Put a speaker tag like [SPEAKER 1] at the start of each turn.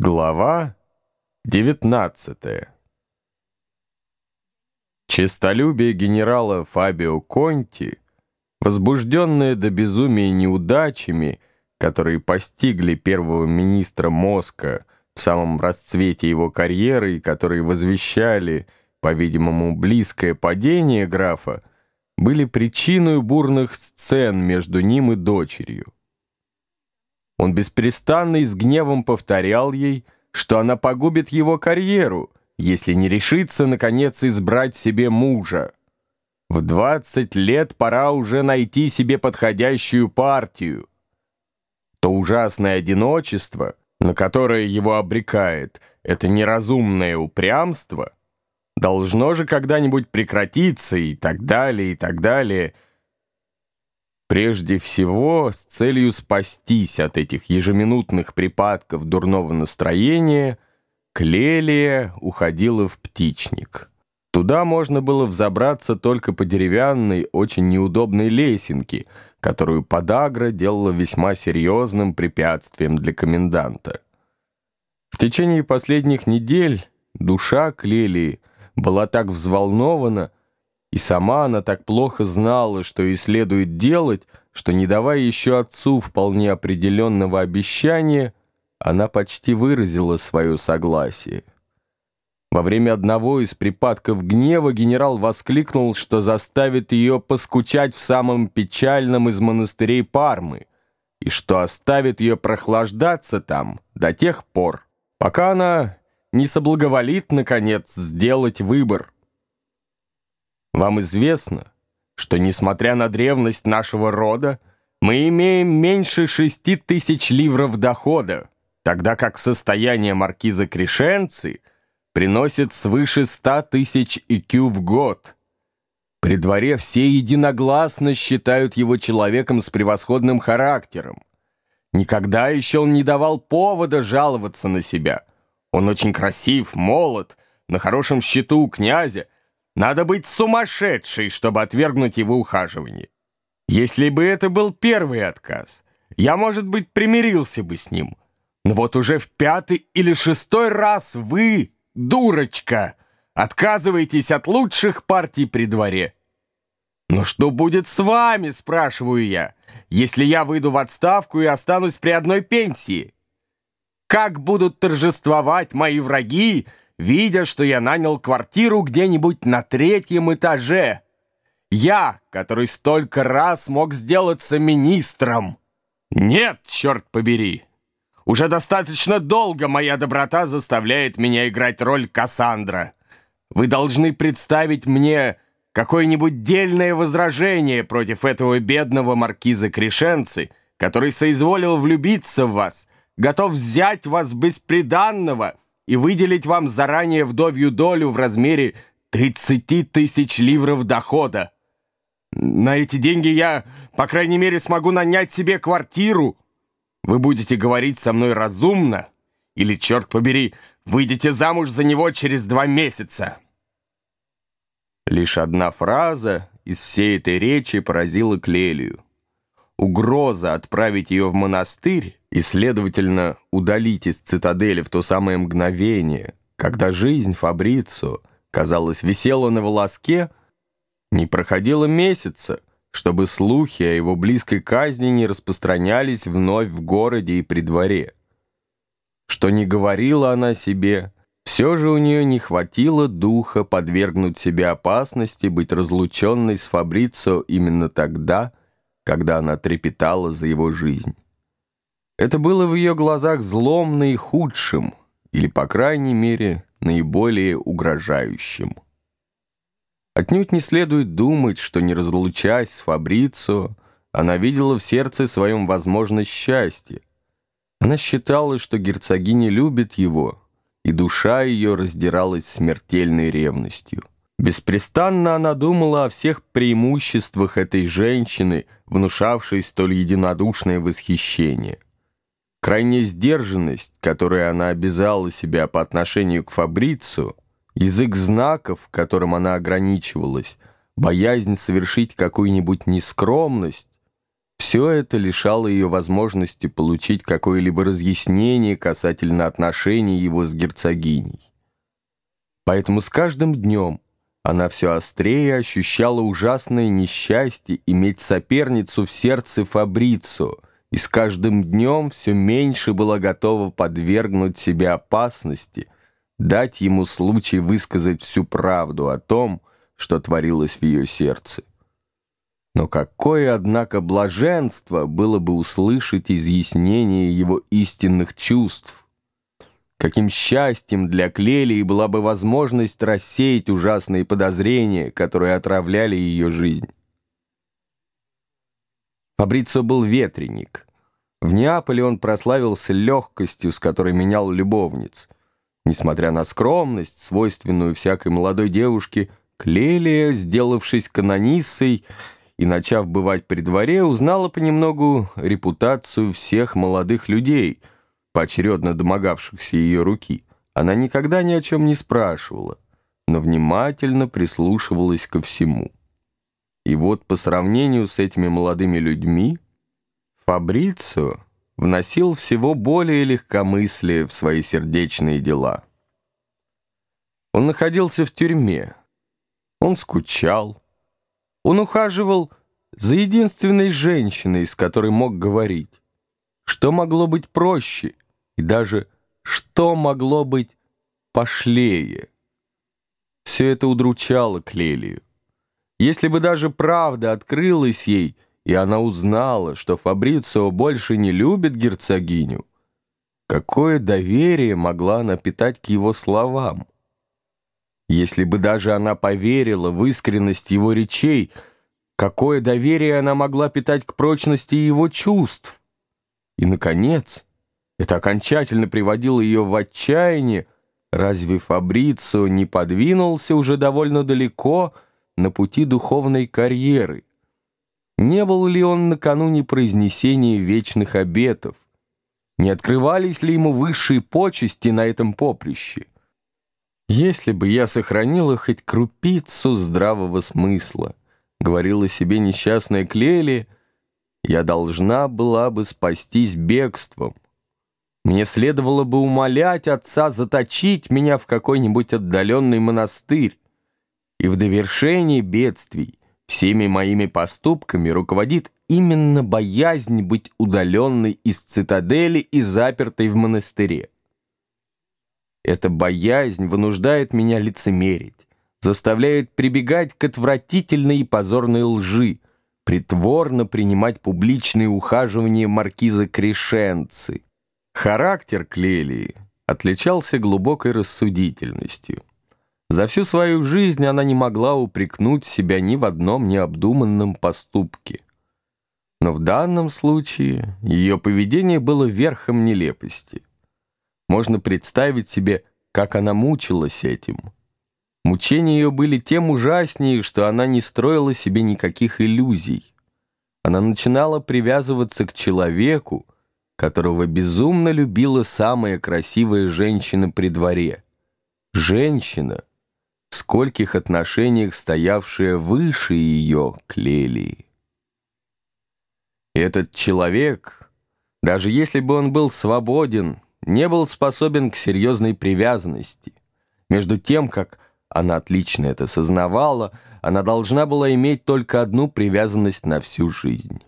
[SPEAKER 1] Глава 19 Честолюбие генерала Фабио Конти, возбужденное до безумия неудачами, которые постигли первого министра Моска в самом расцвете его карьеры и которые возвещали, по-видимому, близкое падение графа, были причиной бурных сцен между ним и дочерью. Он бесперестанно и с гневом повторял ей, что она погубит его карьеру, если не решится, наконец, избрать себе мужа. В 20 лет пора уже найти себе подходящую партию. То ужасное одиночество, на которое его обрекает, это неразумное упрямство, должно же когда-нибудь прекратиться и так далее, и так далее — Прежде всего, с целью спастись от этих ежеминутных припадков дурного настроения, Клелия уходила в птичник. Туда можно было взобраться только по деревянной, очень неудобной лесенке, которую подагра делала весьма серьезным препятствием для коменданта. В течение последних недель душа Клелии была так взволнована, и сама она так плохо знала, что ей следует делать, что, не давая еще отцу вполне определенного обещания, она почти выразила свое согласие. Во время одного из припадков гнева генерал воскликнул, что заставит ее поскучать в самом печальном из монастырей Пармы и что оставит ее прохлаждаться там до тех пор, пока она не соблаговолит, наконец, сделать выбор. Вам известно, что, несмотря на древность нашего рода, мы имеем меньше шести тысяч ливров дохода, тогда как состояние маркиза Крешенцы приносит свыше ста тысяч икю в год. При дворе все единогласно считают его человеком с превосходным характером. Никогда еще он не давал повода жаловаться на себя. Он очень красив, молод, на хорошем счету у князя, надо быть сумасшедшей, чтобы отвергнуть его ухаживание. Если бы это был первый отказ, я, может быть, примирился бы с ним. Но вот уже в пятый или шестой раз вы, дурочка, отказываетесь от лучших партий при дворе. Но что будет с вами, спрашиваю я, если я выйду в отставку и останусь при одной пенсии? Как будут торжествовать мои враги, видя, что я нанял квартиру где-нибудь на третьем этаже. Я, который столько раз мог сделаться министром. Нет, черт побери. Уже достаточно долго моя доброта заставляет меня играть роль Кассандра. Вы должны представить мне какое-нибудь дельное возражение против этого бедного маркиза Крешенцы, который соизволил влюбиться в вас, готов взять вас бесприданного — и выделить вам заранее вдовью долю в размере 30 тысяч ливров дохода. На эти деньги я, по крайней мере, смогу нанять себе квартиру. Вы будете говорить со мной разумно, или, черт побери, выйдете замуж за него через два месяца». Лишь одна фраза из всей этой речи поразила Клелию. Угроза отправить ее в монастырь и, следовательно, удалить из цитадели в то самое мгновение, когда жизнь Фабрицо, казалось, висела на волоске, не проходило месяца, чтобы слухи о его близкой казни не распространялись вновь в городе и при дворе. Что не говорила она себе, все же у нее не хватило духа подвергнуть себе опасности быть разлученной с Фабрицо именно тогда, когда она трепетала за его жизнь. Это было в ее глазах злом наихудшим, или, по крайней мере, наиболее угрожающим. Отнюдь не следует думать, что, не разлучаясь с Фабрицио, она видела в сердце своем возможность счастья. Она считала, что герцогиня любит его, и душа ее раздиралась смертельной ревностью. Беспрестанно она думала о всех преимуществах этой женщины, внушавшей столь единодушное восхищение. Крайняя сдержанность, которой она обязала себя по отношению к Фабрицу, язык знаков, которым она ограничивалась, боязнь совершить какую-нибудь нескромность, Все это лишало ее возможности получить какое-либо разъяснение касательно отношений его с герцогиней. Поэтому с каждым днем она все острее ощущала ужасное несчастье иметь соперницу в сердце Фабрицо, и с каждым днем все меньше была готова подвергнуть себе опасности, дать ему случай высказать всю правду о том, что творилось в ее сердце. Но какое, однако, блаженство было бы услышать изъяснение его истинных чувств. Каким счастьем для Клелии была бы возможность рассеять ужасные подозрения, которые отравляли ее жизнь. Фабрицо был ветреник. В Неаполе он прославился легкостью, с которой менял любовниц. Несмотря на скромность, свойственную всякой молодой девушке, Клелия, сделавшись канониссой, и, начав бывать при дворе, узнала понемногу репутацию всех молодых людей, поочередно домогавшихся ее руки. Она никогда ни о чем не спрашивала, но внимательно прислушивалась ко всему. И вот по сравнению с этими молодыми людьми Фабрицио вносил всего более легкомыслие в свои сердечные дела. Он находился в тюрьме, он скучал, он ухаживал за единственной женщиной, с которой мог говорить. Что могло быть проще и даже что могло быть пошлее? Все это удручало Клелию. Если бы даже правда открылась ей, и она узнала, что Фабрицио больше не любит герцогиню, какое доверие могла она питать к его словам? Если бы даже она поверила в искренность его речей, какое доверие она могла питать к прочности его чувств? И, наконец, это окончательно приводило ее в отчаяние, разве Фабрицио не подвинулся уже довольно далеко на пути духовной карьеры? Не был ли он накануне произнесения вечных обетов? Не открывались ли ему высшие почести на этом поприще? «Если бы я сохранила хоть крупицу здравого смысла», — говорила себе несчастная Клели, «я должна была бы спастись бегством. Мне следовало бы умолять отца заточить меня в какой-нибудь отдаленный монастырь. И в довершении бедствий всеми моими поступками руководит именно боязнь быть удаленной из цитадели и запертой в монастыре. Эта боязнь вынуждает меня лицемерить, заставляет прибегать к отвратительной и позорной лжи, притворно принимать публичные ухаживания маркиза Крешенцы. Характер Клелии отличался глубокой рассудительностью. За всю свою жизнь она не могла упрекнуть себя ни в одном необдуманном поступке. Но в данном случае ее поведение было верхом нелепости. Можно представить себе, как она мучилась этим. Мучения ее были тем ужаснее, что она не строила себе никаких иллюзий. Она начинала привязываться к человеку, которого безумно любила самая красивая женщина при дворе. Женщина, в скольких отношениях стоявшая выше ее Клелии. Этот человек, даже если бы он был свободен, не был способен к серьезной привязанности. Между тем, как она отлично это сознавала, она должна была иметь только одну привязанность на всю жизнь.